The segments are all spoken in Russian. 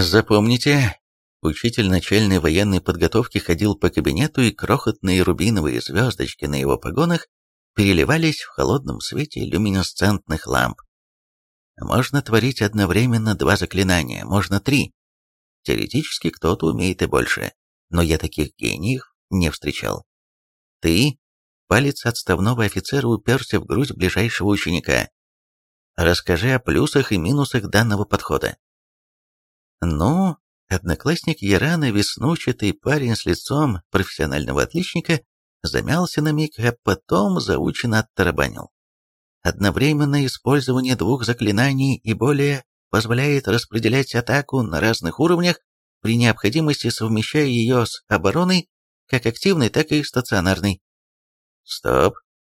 Запомните, учитель начальной военной подготовки ходил по кабинету, и крохотные рубиновые звездочки на его погонах переливались в холодном свете люминесцентных ламп. Можно творить одновременно два заклинания, можно три. Теоретически кто-то умеет и больше, но я таких гениев не встречал. Ты, палец отставного офицера уперся в грудь ближайшего ученика. Расскажи о плюсах и минусах данного подхода. Ну, одноклассник Ярана, веснучатый парень с лицом профессионального отличника, замялся на миг, а потом заученно оттарабанил. Одновременное использование двух заклинаний и более позволяет распределять атаку на разных уровнях, при необходимости совмещая ее с обороной, как активной, так и стационарной. Стоп.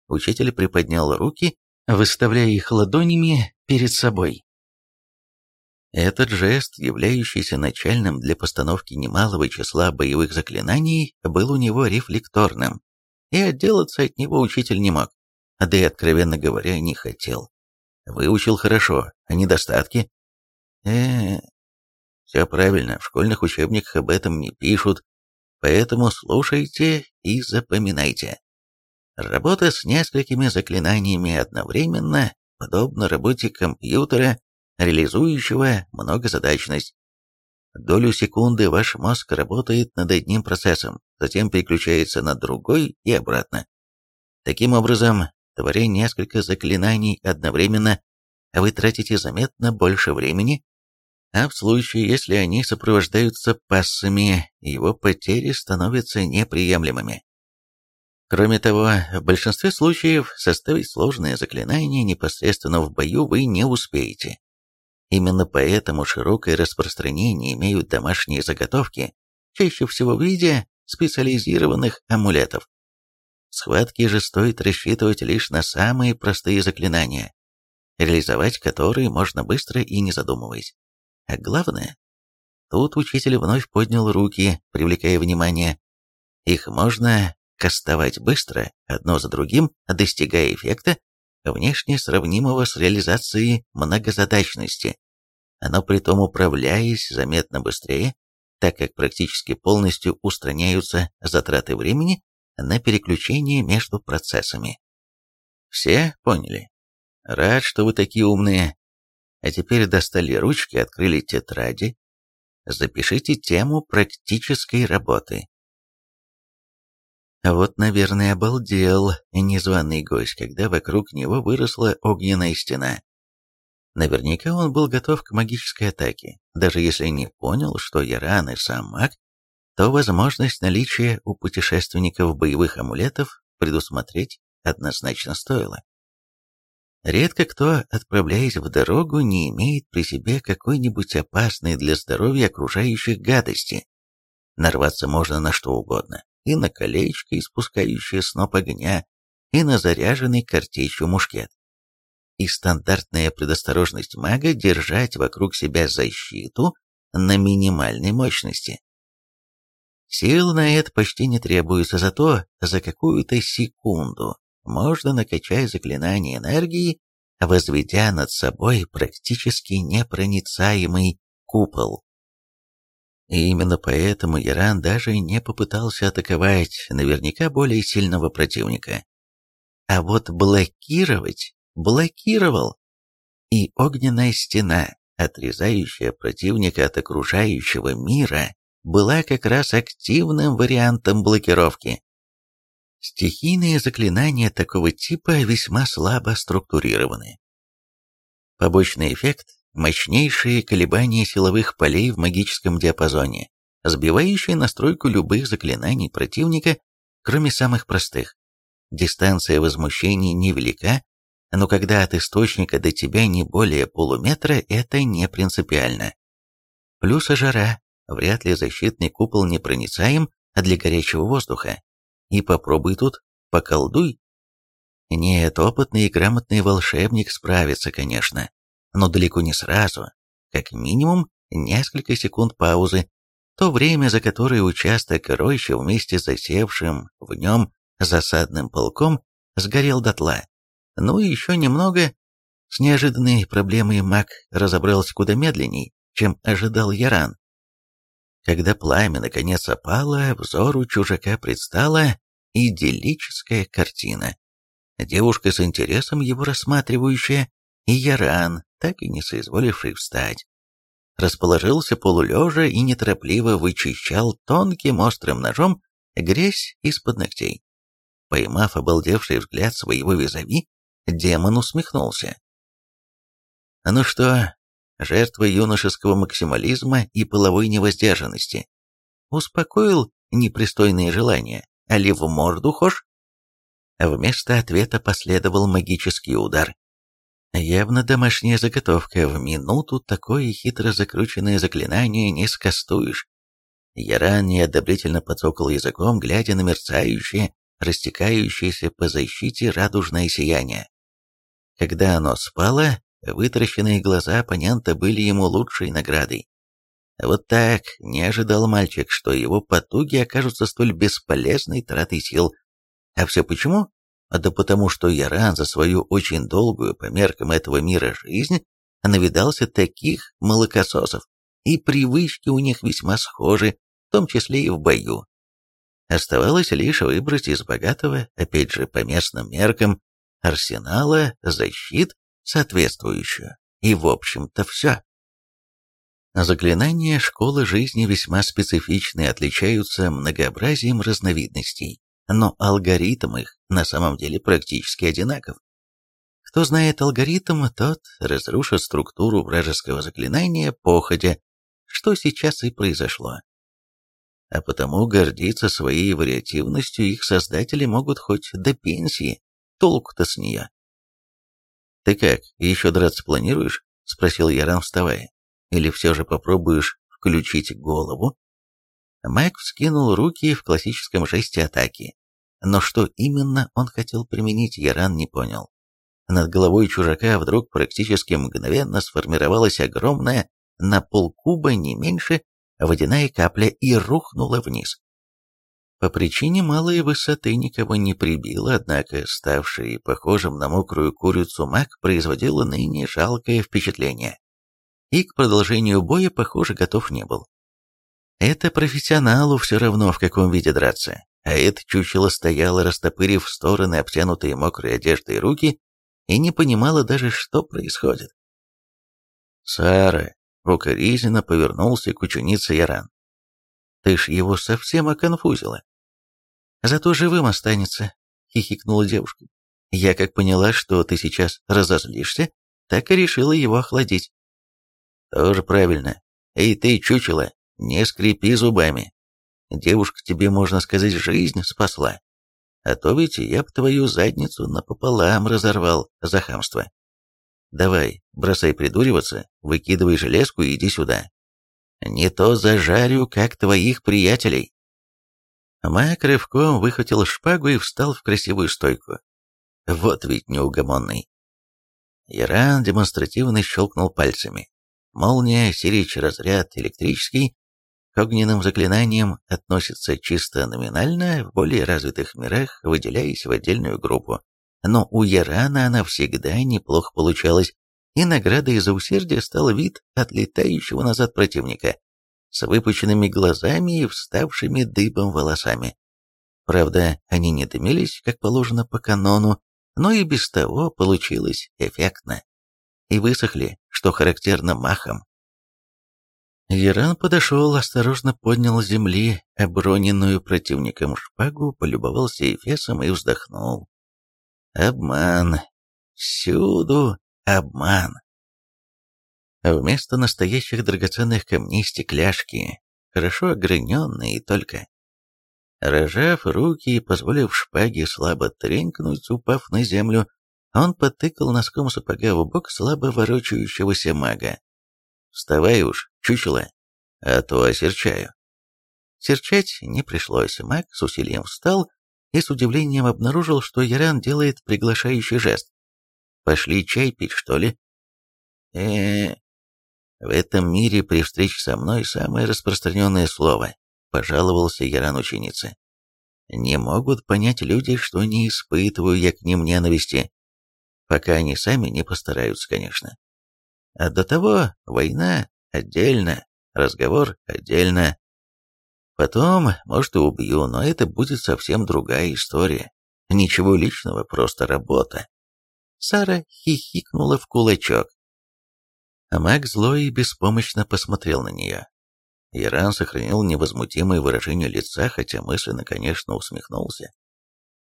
Учитель приподнял руки, выставляя их ладонями перед собой. Этот жест, являющийся начальным для постановки немалого числа боевых заклинаний, был у него рефлекторным, и отделаться от него учитель не мог, да и, откровенно говоря, не хотел. Выучил хорошо, а недостатки? э все правильно, в школьных учебниках об этом не пишут, поэтому слушайте и запоминайте. Работа с несколькими заклинаниями одновременно, подобно работе компьютера, реализующего многозадачность. Долю секунды ваш мозг работает над одним процессом, затем переключается на другой и обратно. Таким образом, творя несколько заклинаний одновременно, вы тратите заметно больше времени, а в случае, если они сопровождаются пассами, его потери становятся неприемлемыми. Кроме того, в большинстве случаев составить сложное заклинание непосредственно в бою вы не успеете. Именно поэтому широкое распространение имеют домашние заготовки, чаще всего в виде специализированных амулетов. Схватки же стоит рассчитывать лишь на самые простые заклинания, реализовать которые можно быстро и не задумываясь. А главное, тут учитель вновь поднял руки, привлекая внимание. Их можно кастовать быстро, одно за другим, достигая эффекта, внешне сравнимого с реализацией многозадачности, но притом управляясь заметно быстрее, так как практически полностью устраняются затраты времени на переключение между процессами. Все поняли? Рад, что вы такие умные. А теперь достали ручки, открыли тетради. Запишите тему практической работы. Вот, наверное, обалдел незваный гость, когда вокруг него выросла огненная стена. Наверняка он был готов к магической атаке, даже если не понял, что Яран и сам маг, то возможность наличия у путешественников боевых амулетов предусмотреть однозначно стоило. Редко кто, отправляясь в дорогу, не имеет при себе какой-нибудь опасной для здоровья окружающих гадости. Нарваться можно на что угодно, и на колечко, испускающее сноп огня, и на заряженный картечью мушкет. И стандартная предосторожность мага держать вокруг себя защиту на минимальной мощности. Сил на это почти не требуется, зато за какую-то секунду можно накачать заклинание энергии, возведя над собой практически непроницаемый купол. И именно поэтому Иран даже не попытался атаковать наверняка более сильного противника. А вот блокировать блокировал. И огненная стена, отрезающая противника от окружающего мира, была как раз активным вариантом блокировки. Стихийные заклинания такого типа весьма слабо структурированы. Побочный эффект – мощнейшие колебания силовых полей в магическом диапазоне, сбивающие настройку любых заклинаний противника, кроме самых простых. Дистанция возмущений невелика, но когда от источника до тебя не более полуметра, это не принципиально. Плюс жара, вряд ли защитный купол непроницаем для горячего воздуха. И попробуй тут, поколдуй. Нет, опытный и грамотный волшебник справится, конечно, но далеко не сразу. Как минимум, несколько секунд паузы, то время, за которое участок рощи вместе с засевшим в нем засадным полком сгорел дотла. Ну и еще немного. С неожиданной проблемой маг разобрался куда медленней, чем ожидал Яран. Когда пламя наконец опало, взору чужака предстала идиллическая картина. Девушка с интересом его рассматривающая, и Яран, так и не соизволивший встать. Расположился полулежа и неторопливо вычищал тонким острым ножом грязь из-под ногтей. Поймав обалдевший взгляд своего визави, демон усмехнулся. «Ну что, жертва юношеского максимализма и половой невоздержанности. Успокоил непристойные желания, а ли в морду хошь? Вместо ответа последовал магический удар. Явно домашняя заготовка, в минуту такое хитро закрученное заклинание не скастуешь. Яран неодобрительно подсокал языком, глядя на мерцающее, растекающееся по защите радужное сияние. Когда оно спало, Вытаращенные глаза оппонента были ему лучшей наградой. Вот так не ожидал мальчик, что его потуги окажутся столь бесполезной тратой сил. А все почему? А да потому что Яран за свою очень долгую по меркам этого мира жизнь навидался таких молокососов, и привычки у них весьма схожи, в том числе и в бою. Оставалось лишь выбрать из богатого, опять же по местным меркам, арсенала защит соответствующую. И, в общем-то, все. Заклинания школы жизни весьма специфичны и отличаются многообразием разновидностей, но алгоритм их на самом деле практически одинаков. Кто знает алгоритм, тот разрушит структуру вражеского заклинания походя, что сейчас и произошло. А потому гордиться своей вариативностью их создатели могут хоть до пенсии, толку-то с нее. «Ты как, еще драться планируешь?» — спросил Яран, вставая. «Или все же попробуешь включить голову?» Мэг вскинул руки в классическом жесте атаки. Но что именно он хотел применить, Яран не понял. Над головой чужака вдруг практически мгновенно сформировалась огромная, на полкуба не меньше, водяная капля и рухнула вниз. По причине малой высоты никого не прибило, однако ставший похожим на мокрую курицу маг производил ныне жалкое впечатление. И к продолжению боя, похоже, готов не был. Это профессионалу все равно, в каком виде драться, а это чучело стояло, растопырив в стороны обтянутые мокрой одеждой руки, и не понимала даже, что происходит. «Сара!» — укоризненно повернулся к ученице Яран. «Ты ж его совсем оконфузила. Зато живым останется», — хихикнула девушка. «Я как поняла, что ты сейчас разозлишься, так и решила его охладить». «Тоже правильно. Эй, ты, чучело, не скрипи зубами. Девушка тебе, можно сказать, жизнь спасла. А то ведь я б твою задницу напополам разорвал за хамство. Давай, бросай придуриваться, выкидывай железку и иди сюда. Не то зажарю, как твоих приятелей». Мак рывком выхватил шпагу и встал в красивую стойку. Вот ведь неугомонный. Иран демонстративно щелкнул пальцами. Молния, сирич, разряд, электрический к огненным заклинаниям относится чисто номинально, в более развитых мирах выделяясь в отдельную группу. Но у Ярана она всегда неплохо получалась, и наградой за усердие стал вид отлетающего назад противника, с выпученными глазами и вставшими дыбом волосами. Правда, они не дымились, как положено по канону, но и без того получилось эффектно. И высохли, что характерно махом. Яран подошел, осторожно поднял с земли оброненную противником шпагу, полюбовался эфесом и вздохнул. Обман. Всюду обман. Вместо настоящих драгоценных камней стекляшки, хорошо ограненные только. Рожав руки и позволив шпаге слабо тренькнуть, упав на землю, он потыкал носком сапога в бок слабо ворочающегося мага. «Вставай уж, чучело, а то осерчаю». Серчать не пришлось, маг с усилием встал и с удивлением обнаружил, что Яран делает приглашающий жест. «Пошли чай пить, что ли?» э в этом мире при встрече со мной самое распространенное слово, пожаловался Яран ученице. Не могут понять люди, что не испытываю я к ним ненависти, пока они сами не постараются, конечно. А до того война, отдельно, разговор отдельно. Потом, может, и убью, но это будет совсем другая история. Ничего личного, просто работа. Сара хихикнула в кулачок. А Мак злой и беспомощно посмотрел на нее. Иран сохранил невозмутимое выражение лица, хотя мысленно, конечно, усмехнулся.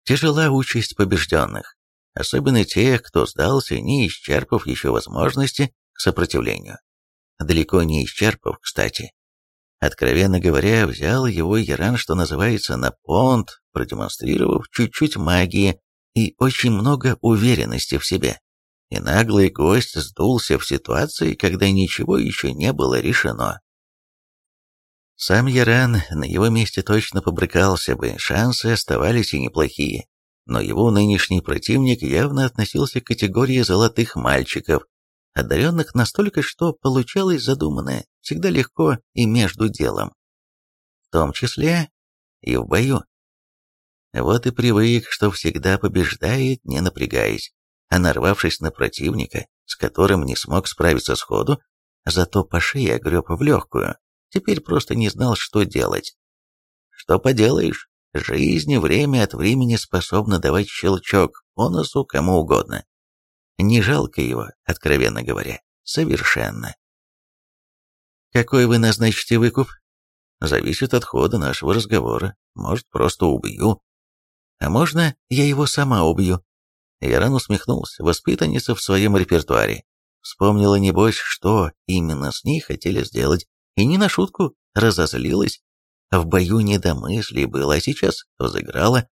Тяжела участь побежденных, особенно тех, кто сдался, не исчерпав еще возможности к сопротивлению. Далеко не исчерпав, кстати. Откровенно говоря, взял его Иран, что называется, на понт, продемонстрировав чуть-чуть магии и очень много уверенности в себе. И наглый гость сдулся в ситуации, когда ничего еще не было решено. Сам Яран на его месте точно побрыкался бы, шансы оставались и неплохие. Но его нынешний противник явно относился к категории золотых мальчиков, одаренных настолько, что получалось задуманное всегда легко и между делом. В том числе и в бою. Вот и привык, что всегда побеждает, не напрягаясь, а нарвавшись на противника, с которым не смог справиться сходу, зато по шее огреб в легкую, теперь просто не знал, что делать. Что поделаешь, жизнь время от времени способна давать щелчок по носу кому угодно. Не жалко его, откровенно говоря, совершенно. Какой вы назначите выкуп? Зависит от хода нашего разговора. Может, просто убью. А можно, я его сама убью? Яран усмехнулся, воспитанница в своем репертуаре. Вспомнила, небось, что именно с ней хотели сделать, и не на шутку разозлилась. В бою не до мыслей было, а сейчас взыграла.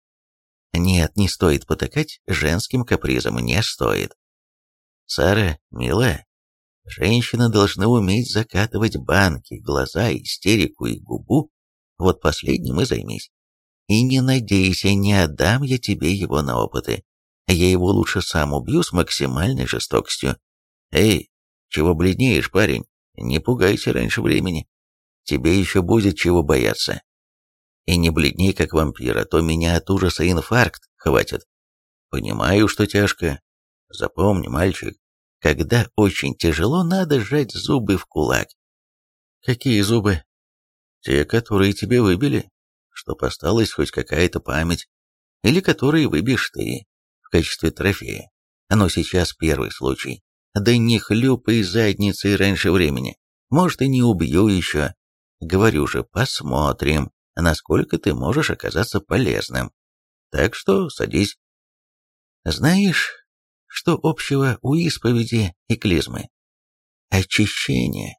Нет, не стоит потакать женским капризом, не стоит. Сара, милая, женщины должны уметь закатывать банки, глаза, истерику и губу. Вот последним и займись. И не надейся, не отдам я тебе его на опыты. Я его лучше сам убью с максимальной жестокостью. Эй, чего бледнеешь, парень? Не пугайся раньше времени. Тебе еще будет чего бояться. И не бледней, как вампир, а то меня от ужаса инфаркт хватит. Понимаю, что тяжко. Запомни, мальчик, когда очень тяжело, надо сжать зубы в кулак. Какие зубы? Те, которые тебе выбили, чтоб осталась хоть какая-то память, или которые выбьешь ты в качестве трофея. Но сейчас первый случай. Да не хлюпай задницей раньше времени. Может, и не убью еще. Говорю же, посмотрим, насколько ты можешь оказаться полезным. Так что садись. Знаешь, что общего у исповеди и клизмы? Очищение.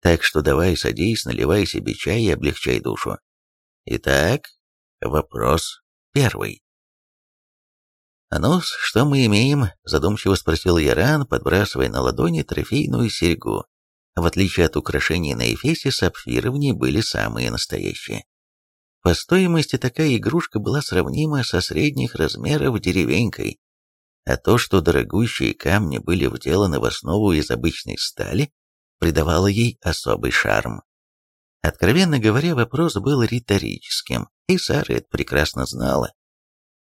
Так что давай садись, наливай себе чай и облегчай душу. Итак, вопрос первый. «Ну, что мы имеем?» – задумчиво спросил Яран, подбрасывая на ладони трофейную серьгу. В отличие от украшений на Эфесе, сапфиры в ней были самые настоящие. По стоимости такая игрушка была сравнима со средних размеров деревенькой, а то, что дорогущие камни были вделаны в основу из обычной стали, придавало ей особый шарм. Откровенно говоря, вопрос был риторическим, и Сара это прекрасно знала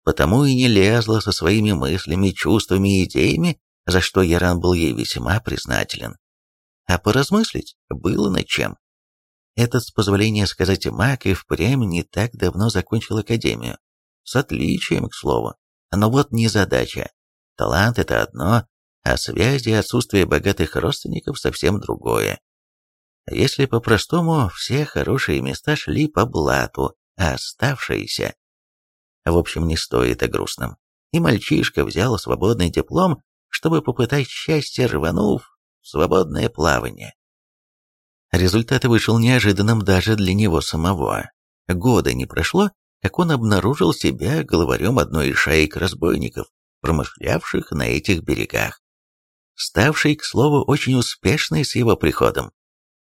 потому и не лезла со своими мыслями, чувствами и идеями, за что Яран был ей весьма признателен. А поразмыслить было над чем. Этот, с позволения сказать, маг и впрямь не так давно закончил академию. С отличием, к слову. Но вот не задача. Талант — это одно, а связи и отсутствие богатых родственников совсем другое. Если по-простому, все хорошие места шли по блату, а оставшиеся в общем, не стоит о грустном. И мальчишка взял свободный диплом, чтобы попытать счастье, рванув в свободное плавание. Результат вышел неожиданным даже для него самого. Года не прошло, как он обнаружил себя главарем одной из шаек разбойников, промышлявших на этих берегах. Ставший, к слову, очень успешной с его приходом,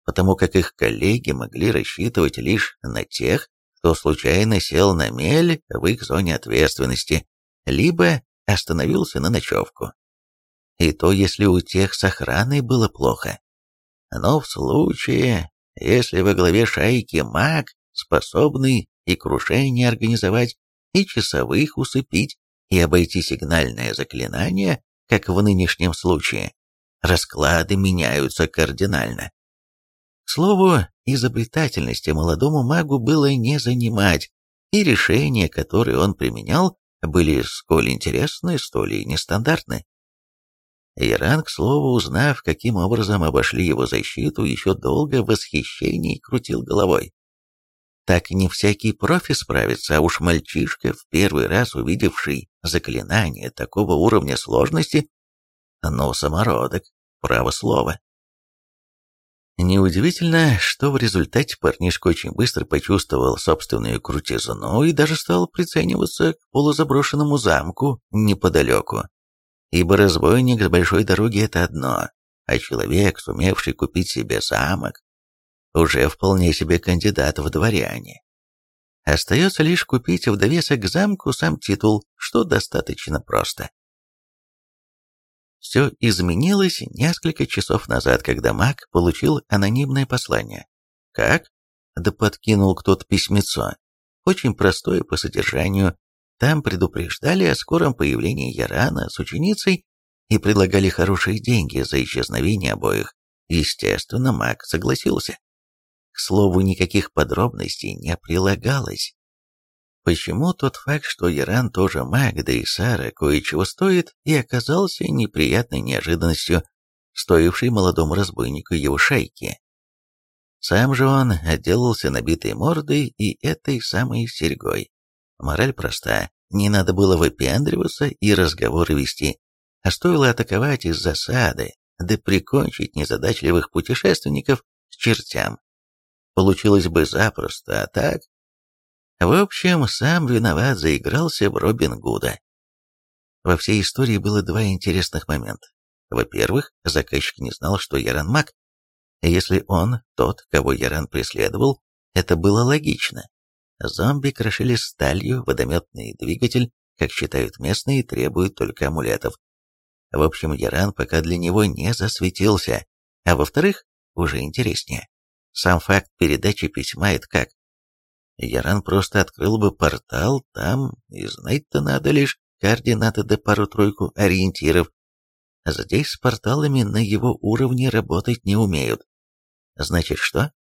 потому как их коллеги могли рассчитывать лишь на тех, кто случайно сел на мель в их зоне ответственности, либо остановился на ночевку. И то, если у тех с охраной было плохо. Но в случае, если во главе шайки маг, способный и крушение организовать, и часовых усыпить, и обойти сигнальное заклинание, как в нынешнем случае, расклады меняются кардинально. К слову, изобретательности молодому магу было не занимать, и решения, которые он применял, были сколь интересны, столь и нестандартны. Иран, к слову, узнав, каким образом обошли его защиту, еще долго в восхищении крутил головой. Так не всякий профи справится, а уж мальчишка, в первый раз увидевший заклинание такого уровня сложности, но самородок, право слово. Неудивительно, что в результате парнишка очень быстро почувствовал собственную крутизну и даже стал прицениваться к полузаброшенному замку неподалеку. Ибо разбойник с большой дороги — это одно, а человек, сумевший купить себе замок, уже вполне себе кандидат в дворяне. Остается лишь купить в довесок к замку сам титул, что достаточно просто. Все изменилось несколько часов назад, когда маг получил анонимное послание. Как? Да подкинул кто-то письмецо. Очень простое по содержанию. Там предупреждали о скором появлении Ярана с ученицей и предлагали хорошие деньги за исчезновение обоих. Естественно, маг согласился. К слову, никаких подробностей не прилагалось. Почему тот факт, что Иран тоже маг, да и Сара кое-чего стоит, и оказался неприятной неожиданностью, стоившей молодому разбойнику его шайки? Сам же он отделался набитой мордой и этой самой серьгой. Мораль проста, не надо было выпендриваться и разговоры вести, а стоило атаковать из засады, да прикончить незадачливых путешественников с чертям получилось бы запросто, а так... В общем, сам виноват заигрался в Робин Гуда. Во всей истории было два интересных момента. Во-первых, заказчик не знал, что Яран маг. Если он тот, кого Яран преследовал, это было логично. Зомби крошили сталью, водометный двигатель, как считают местные, требует только амулетов. В общем, Яран пока для него не засветился. А во-вторых, уже интереснее, сам факт передачи письма — это как? Яран просто открыл бы портал, там, и знать-то надо лишь координаты да пару-тройку ориентиров. Здесь с порталами на его уровне работать не умеют. Значит, что?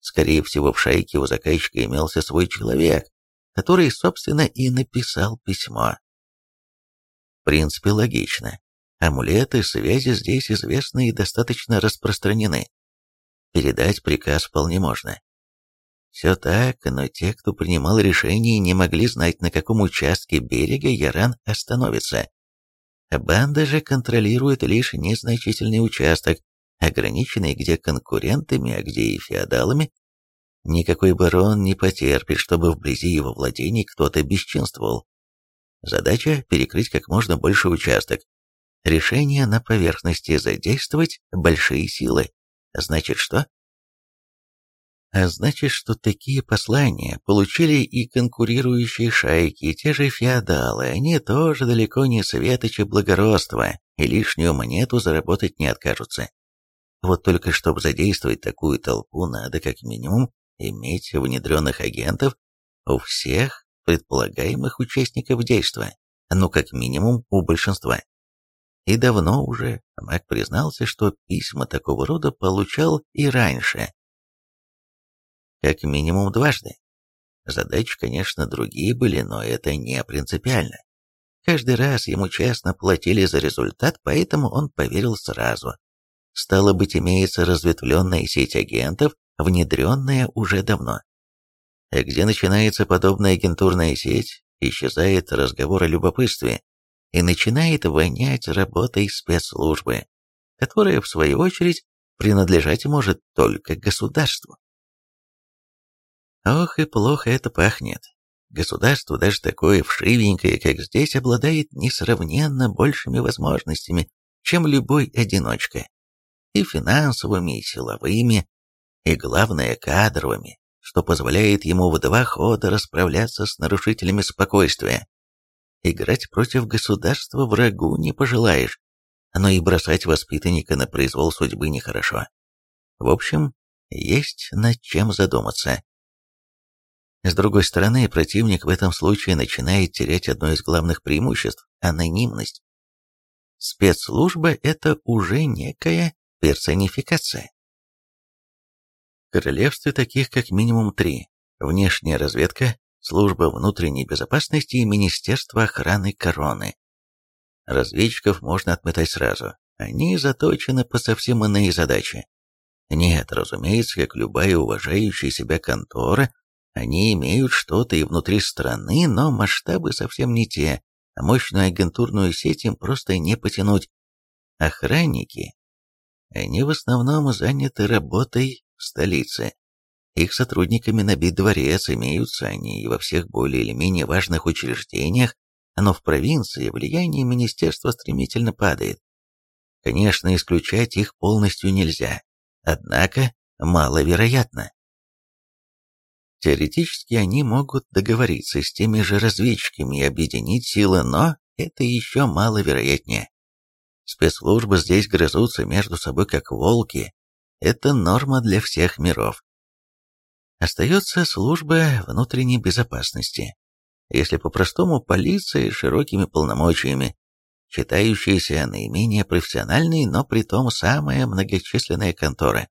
Скорее всего, в шайке у заказчика имелся свой человек, который, собственно, и написал письмо. В принципе, логично. Амулеты, связи здесь известны и достаточно распространены. Передать приказ вполне можно. Все так, но те, кто принимал решение, не могли знать, на каком участке берега Яран остановится. Банда же контролирует лишь незначительный участок, ограниченный где конкурентами, а где и феодалами. Никакой барон не потерпит, чтобы вблизи его владений кто-то бесчинствовал. Задача – перекрыть как можно больше участок. Решение на поверхности задействовать большие силы. Значит что? А значит, что такие послания получили и конкурирующие шайки, и те же феодалы, они тоже далеко не светочи благородства, и лишнюю монету заработать не откажутся. Вот только чтобы задействовать такую толпу, надо как минимум иметь внедренных агентов у всех предполагаемых участников действа, ну как минимум у большинства. И давно уже Мак признался, что письма такого рода получал и раньше. Как минимум дважды. Задачи, конечно, другие были, но это не принципиально. Каждый раз ему честно платили за результат, поэтому он поверил сразу. Стало быть, имеется разветвленная сеть агентов, внедренная уже давно. А где начинается подобная агентурная сеть, исчезает разговор о любопытстве, и начинает вонять работой спецслужбы, которая, в свою очередь, принадлежать может только государству. Ох и плохо это пахнет. Государство, даже такое вшивенькое, как здесь, обладает несравненно большими возможностями, чем любой одиночка. И финансовыми, и силовыми, и, главное, кадровыми, что позволяет ему в два хода расправляться с нарушителями спокойствия. Играть против государства врагу не пожелаешь, но и бросать воспитанника на произвол судьбы нехорошо. В общем, есть над чем задуматься. С другой стороны, противник в этом случае начинает терять одно из главных преимуществ – анонимность. Спецслужба – это уже некая персонификация. королевстве таких как минимум три. Внешняя разведка, служба внутренней безопасности и Министерство охраны короны. Разведчиков можно отметать сразу. Они заточены по совсем иные задачи. Нет, разумеется, как любая уважающая себя контора, они имеют что-то и внутри страны, но масштабы совсем не те, а мощную агентурную сеть им просто не потянуть. Охранники, они в основном заняты работой в столице. Их сотрудниками набит дворец, имеются они и во всех более или менее важных учреждениях, но в провинции влияние министерства стремительно падает. Конечно, исключать их полностью нельзя, однако маловероятно. Теоретически они могут договориться с теми же разведчиками и объединить силы, но это еще маловероятнее. Спецслужбы здесь грызутся между собой как волки. Это норма для всех миров. Остается служба внутренней безопасности. Если по-простому, полиция с широкими полномочиями, считающаяся наименее профессиональной, но при том самая многочисленная контора.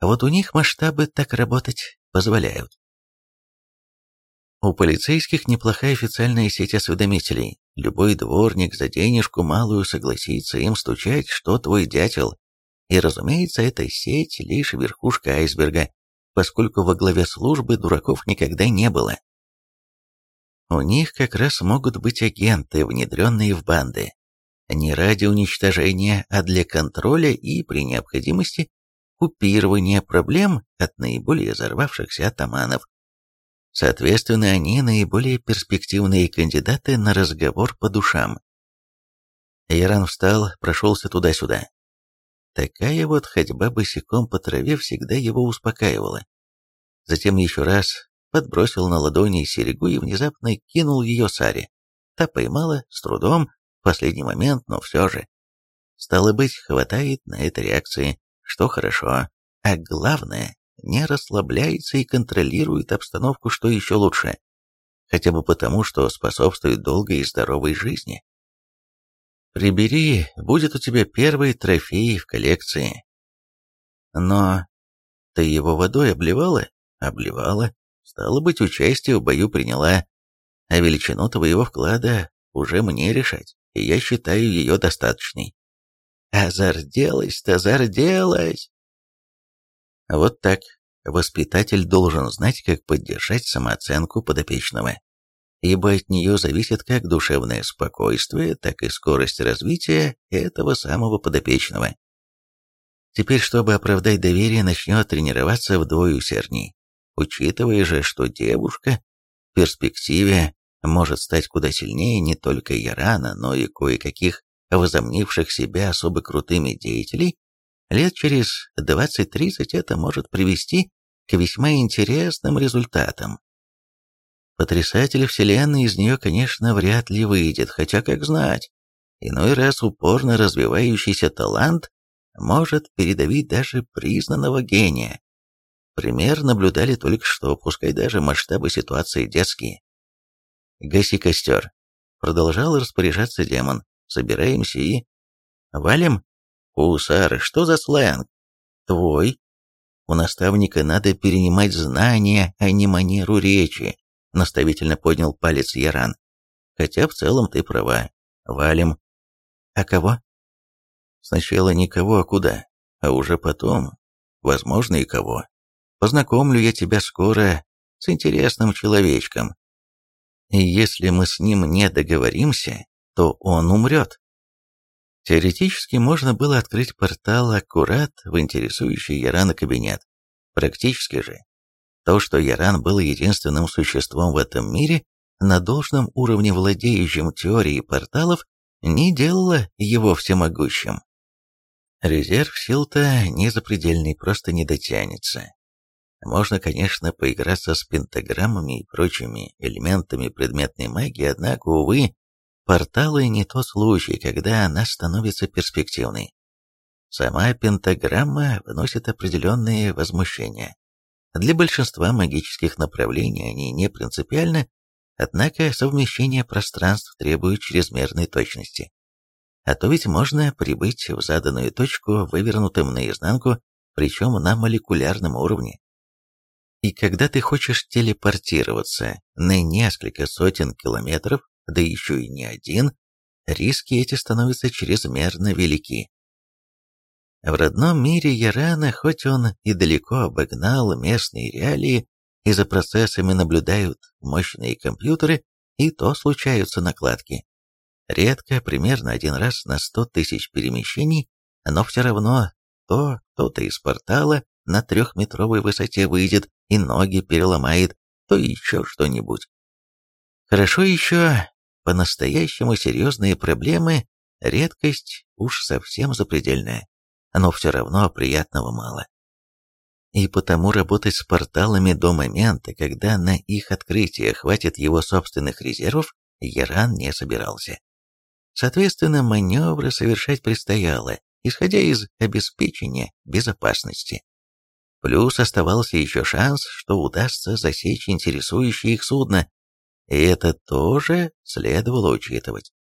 А вот у них масштабы так работать позволяют. У полицейских неплохая официальная сеть осведомителей. Любой дворник за денежку малую согласится им стучать, что твой дятел. И, разумеется, эта сеть лишь верхушка айсберга, поскольку во главе службы дураков никогда не было. У них как раз могут быть агенты, внедренные в банды. Не ради уничтожения, а для контроля и, при необходимости, купирования проблем от наиболее взорвавшихся атаманов. Соответственно, они наиболее перспективные кандидаты на разговор по душам. Яран встал, прошелся туда-сюда. Такая вот ходьба босиком по траве всегда его успокаивала. Затем еще раз подбросил на ладони серегу и внезапно кинул ее Саре. Та поймала, с трудом, в последний момент, но все же. Стало быть, хватает на это реакции, что хорошо. А главное, не расслабляется и контролирует обстановку, что еще лучше. Хотя бы потому, что способствует долгой и здоровой жизни. Прибери, будет у тебя первый трофей в коллекции. Но ты его водой обливала? Обливала. Стало быть, участие в бою приняла. А величину твоего вклада уже мне решать, и я считаю ее достаточной. А зарделась-то, зарделась! Вот так. Воспитатель должен знать, как поддержать самооценку подопечного, ибо от нее зависит как душевное спокойствие, так и скорость развития этого самого подопечного. Теперь, чтобы оправдать доверие, начнет тренироваться вдвое усердней, учитывая же, что девушка в перспективе может стать куда сильнее не только Ярана, но и кое-каких возомнивших себя особо крутыми деятелей, Лет через 20-30 это может привести к весьма интересным результатам. Потрясатель Вселенной из нее, конечно, вряд ли выйдет, хотя как знать. Иной раз упорно развивающийся талант может передавить даже признанного гения. Пример наблюдали только что, пускай даже масштабы ситуации детские. «Гаси костер», — продолжал распоряжаться демон. «Собираемся и...» «Валим?» «Гусары, что за сленг?» «Твой». «У наставника надо перенимать знания, а не манеру речи», — наставительно поднял палец Яран. «Хотя в целом ты права. Валим». «А кого?» «Сначала никого, а куда? А уже потом, возможно, и кого. Познакомлю я тебя скоро с интересным человечком. И если мы с ним не договоримся, то он умрет. Теоретически можно было открыть портал аккурат в интересующий Ярана кабинет. Практически же. То, что Яран был единственным существом в этом мире, на должном уровне владеющим теорией порталов, не делало его всемогущим. Резерв сил-то не запредельный, просто не дотянется. Можно, конечно, поиграться с пентаграммами и прочими элементами предметной магии, однако, увы, Порталы не тот случай, когда она становится перспективной. Сама пентаграмма вносит определенные возмущения. Для большинства магических направлений они не принципиальны, однако совмещение пространств требует чрезмерной точности. А то ведь можно прибыть в заданную точку вывернутым наизнанку причем на молекулярном уровне. И когда ты хочешь телепортироваться на несколько сотен километров, да еще и не один, риски эти становятся чрезмерно велики. В родном мире Ярана, хоть он и далеко обогнал местные реалии, и за процессами наблюдают мощные компьютеры, и то случаются накладки. Редко, примерно один раз на сто тысяч перемещений, но все равно то кто-то из портала на трехметровой высоте выйдет и ноги переломает, то еще что-нибудь. Хорошо еще, по-настоящему серьезные проблемы, редкость уж совсем запредельная, но все равно приятного мало. И потому работать с порталами до момента, когда на их открытие хватит его собственных резервов, Яран не собирался. Соответственно, маневры совершать предстояло, исходя из обеспечения безопасности. Плюс оставался еще шанс, что удастся засечь интересующее их судно, и это тоже следовало учитывать.